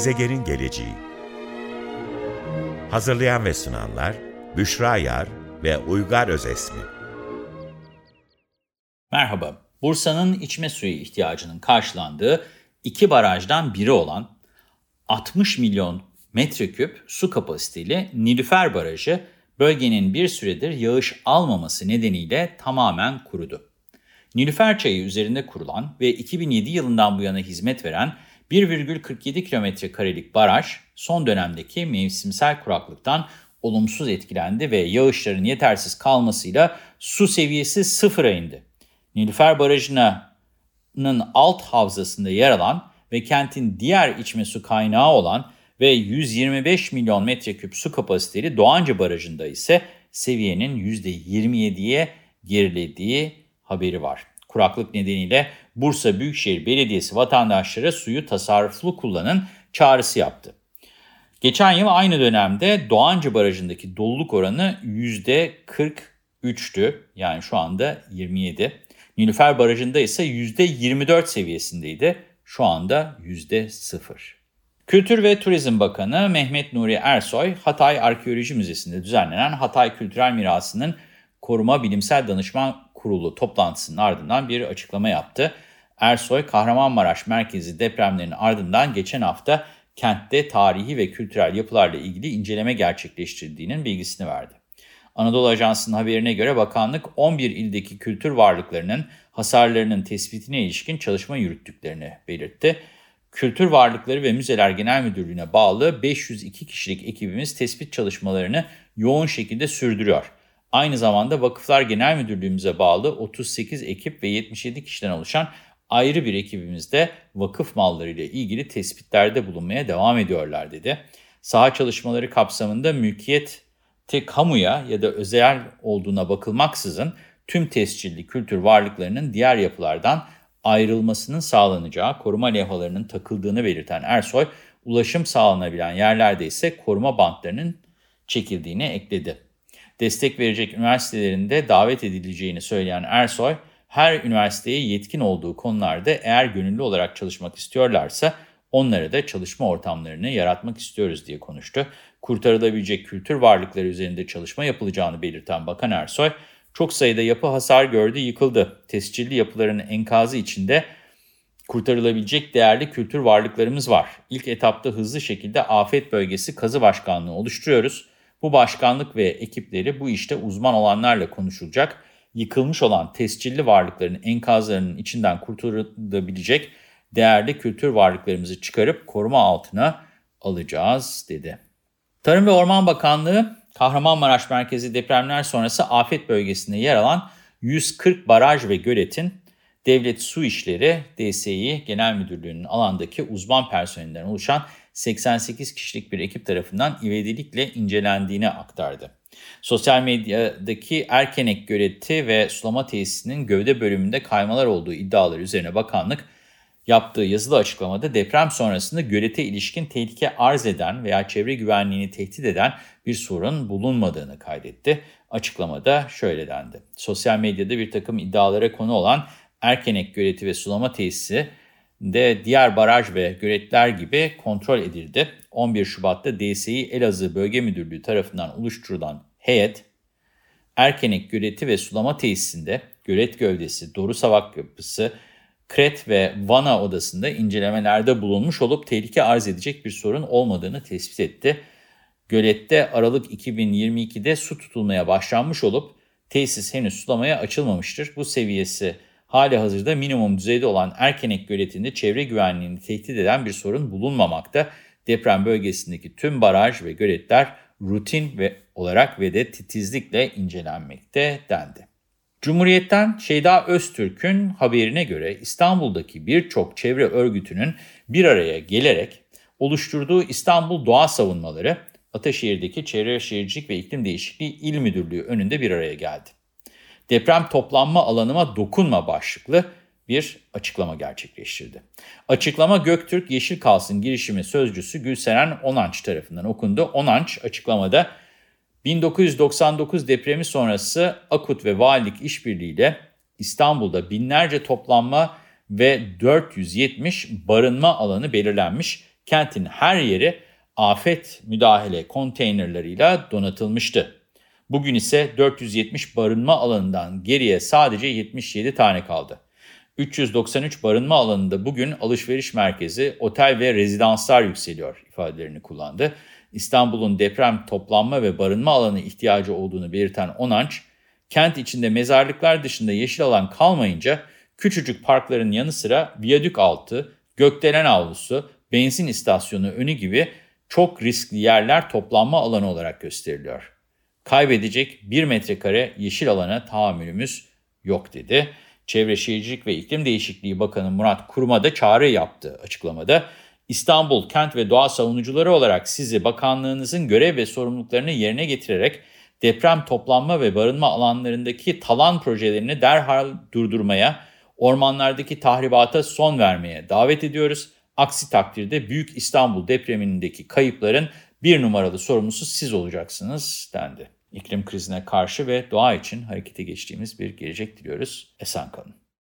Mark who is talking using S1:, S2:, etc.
S1: Gezegenin geleceği Hazırlayan ve sunanlar Büşra Yar ve Uygar Özesmi
S2: Merhaba, Bursa'nın içme suyu ihtiyacının karşılandığı iki barajdan biri olan 60 milyon metreküp su kapasiteli Nilüfer Barajı bölgenin bir süredir yağış almaması nedeniyle tamamen kurudu. Nilüfer Çayı üzerinde kurulan ve 2007 yılından bu yana hizmet veren 1,47 kilometre karelik baraj son dönemdeki mevsimsel kuraklıktan olumsuz etkilendi ve yağışların yetersiz kalmasıyla su seviyesi sıfıra indi. Nilüfer Barajı'nın alt havzasında yer alan ve kentin diğer içme su kaynağı olan ve 125 milyon metreküp su kapasiteli Doğancı Barajı'nda ise seviyenin %27'ye gerilediği haberi var. Kuraklık nedeniyle Bursa Büyükşehir Belediyesi vatandaşlara suyu tasarruflu kullanın çağrısı yaptı. Geçen yıl aynı dönemde Doğancı Barajı'ndaki doluluk oranı %43'tü. Yani şu anda 27. Nilüfer Barajı'nda ise %24 seviyesindeydi. Şu anda %0. Kültür ve Turizm Bakanı Mehmet Nuri Ersoy, Hatay Arkeoloji Müzesi'nde düzenlenen Hatay Kültürel Mirası'nın Koruma Bilimsel Danışman Kurulu toplantısının ardından bir açıklama yaptı. Ersoy, Kahramanmaraş merkezi depremlerinin ardından geçen hafta kentte tarihi ve kültürel yapılarla ilgili inceleme gerçekleştirdiğinin bilgisini verdi. Anadolu Ajansı'nın haberine göre bakanlık 11 ildeki kültür varlıklarının hasarlarının tespitine ilişkin çalışma yürüttüklerini belirtti. Kültür Varlıkları ve Müzeler Genel Müdürlüğü'ne bağlı 502 kişilik ekibimiz tespit çalışmalarını yoğun şekilde sürdürüyor. Aynı zamanda Vakıflar Genel Müdürlüğümüze bağlı 38 ekip ve 77 kişiden oluşan ayrı bir ekibimiz de vakıf malları ile ilgili tespitlerde bulunmaya devam ediyorlar dedi. Saha çalışmaları kapsamında mülkiyeti kamuya ya da özel olduğuna bakılmaksızın tüm tescilli kültür varlıklarının diğer yapılardan ayrılmasının sağlanacağı koruma levhalarının takıldığını belirten Ersoy, ulaşım sağlanabilen yerlerde ise koruma bantlarının çekildiğini ekledi. Destek verecek üniversitelerinde davet edileceğini söyleyen Ersoy, her üniversiteye yetkin olduğu konularda eğer gönüllü olarak çalışmak istiyorlarsa onlara da çalışma ortamlarını yaratmak istiyoruz diye konuştu. Kurtarılabilecek kültür varlıkları üzerinde çalışma yapılacağını belirten Bakan Ersoy, çok sayıda yapı hasar gördü, yıkıldı. Tescilli yapıların enkazı içinde kurtarılabilecek değerli kültür varlıklarımız var. İlk etapta hızlı şekilde afet bölgesi kazı başkanlığı oluşturuyoruz. Bu başkanlık ve ekipleri bu işte uzman olanlarla konuşulacak. Yıkılmış olan tescilli varlıkların enkazlarının içinden kurtarılabilecek değerli kültür varlıklarımızı çıkarıp koruma altına alacağız dedi. Tarım ve Orman Bakanlığı Kahramanmaraş merkezi depremler sonrası afet bölgesinde yer alan 140 baraj ve göletin Devlet Su İşleri DSİ Genel Müdürlüğü'nün alandaki uzman personelinden oluşan 88 kişilik bir ekip tarafından ivedilikle incelendiğini aktardı. Sosyal medyadaki Erkenek Göleti ve Sulama Tesisinin gövde bölümünde kaymalar olduğu iddiaları üzerine bakanlık yaptığı yazılı açıklamada deprem sonrasında gölete ilişkin tehlike arz eden veya çevre güvenliğini tehdit eden bir sorun bulunmadığını kaydetti. Açıklamada şöyle dendi. Sosyal medyada bir takım iddialara konu olan Erkenek Göleti ve Sulama Tesisi de diğer baraj ve göletler gibi kontrol edildi. 11 Şubat'ta DSİ Elazığ Bölge Müdürlüğü tarafından oluşturulan heyet, Erkenek Göleti ve Sulama Tesisinde gölet gövdesi, Doru Savak Yapısı, Kret ve Vana odasında incelemelerde bulunmuş olup tehlike arz edecek bir sorun olmadığını tespit etti. Gölette Aralık 2022'de su tutulmaya başlanmış olup tesis henüz sulamaya açılmamıştır. Bu seviyesi hali hazırda minimum düzeyde olan Erkenek Göleti'nde çevre güvenliğini tehdit eden bir sorun bulunmamakta. Deprem bölgesindeki tüm baraj ve göletler rutin ve olarak ve de titizlikle incelenmekte dendi. Cumhuriyet'ten Şeyda Öztürk'ün haberine göre İstanbul'daki birçok çevre örgütünün bir araya gelerek oluşturduğu İstanbul Doğa Savunmaları, Ataşehir'deki Çevre Şehircilik ve İklim Değişikliği İl Müdürlüğü önünde bir araya geldi. Deprem toplanma alanıma dokunma başlıklı bir açıklama gerçekleştirdi. Açıklama Göktürk Yeşil Kalsın girişimi sözcüsü Gülseren Onanç tarafından okundu. Onanç açıklamada 1999 depremi sonrası Akut ve Valilik işbirliğiyle İstanbul'da binlerce toplanma ve 470 barınma alanı belirlenmiş. kentin her yeri afet müdahale konteynerlarıyla donatılmıştı. Bugün ise 470 barınma alanından geriye sadece 77 tane kaldı. 393 barınma alanında bugün alışveriş merkezi, otel ve rezidanslar yükseliyor ifadelerini kullandı. İstanbul'un deprem toplanma ve barınma alanı ihtiyacı olduğunu belirten Onanç, kent içinde mezarlıklar dışında yeşil alan kalmayınca küçücük parkların yanı sıra viyadük altı, gökdelen avlusu, benzin istasyonu önü gibi çok riskli yerler toplanma alanı olarak gösteriliyor. Kaybedecek bir metrekare yeşil alana tahammülümüz yok dedi. Çevre Şehircilik ve İklim Değişikliği Bakanı Murat Kurum'a da çağrı yaptı açıklamada. İstanbul Kent ve Doğa Savunucuları olarak sizi bakanlığınızın görev ve sorumluluklarını yerine getirerek deprem toplanma ve barınma alanlarındaki talan projelerini derhal durdurmaya, ormanlardaki tahribata son vermeye davet ediyoruz. Aksi takdirde Büyük İstanbul depremindeki kayıpların bir numaralı sorumlusu siz olacaksınız dendi. İklim krizine karşı ve doğa için harekete geçtiğimiz bir gelecek diliyoruz. Esen kalın.